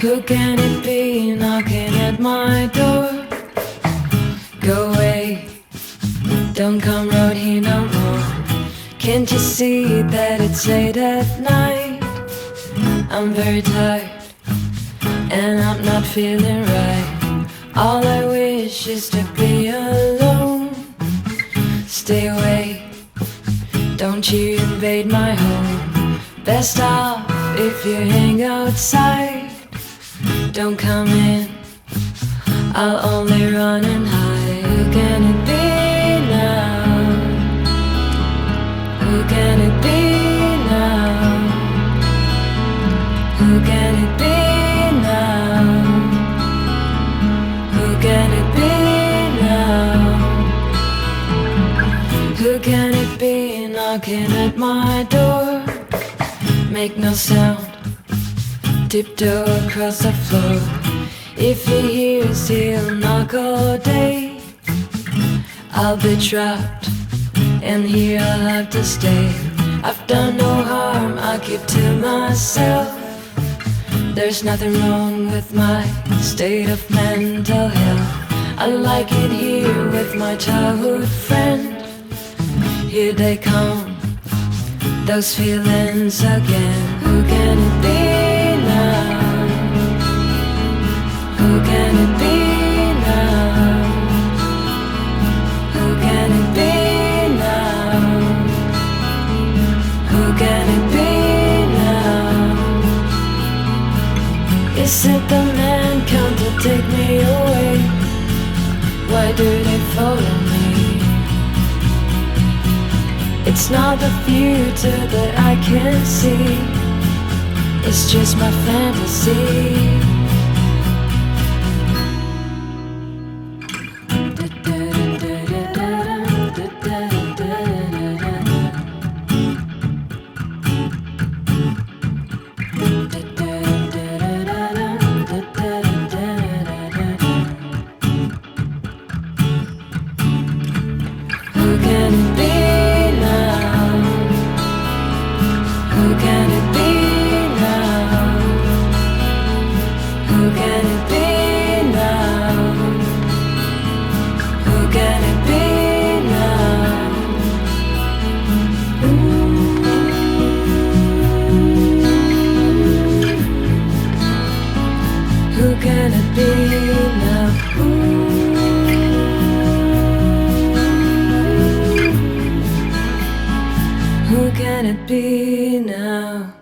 Who can it be knocking at my door? Go away, don't come round here no more. Can't you see that it's late at night? I'm very tired and I'm not feeling right. All I wish is to be alone. Stay away, don't you invade my home. Best off if you hang outside. Don't come in, I'll only run and hide. Who can it be now? Who can it be now? Who can it be now? Who can it be now? Who can it be knocking at my door? Make no sound, tiptoe across the floor. If he hears, he'll knock all day. I'll be trapped, and here I'll have to stay. I've done no harm, I keep to myself. There's nothing wrong with my state of mental health. I like it here with my childhood friend. Here they come, those feelings again. Who can It the man come to take me away? Why do they follow me? It's not the future that I can see. It's just my fantasy. Can it be now?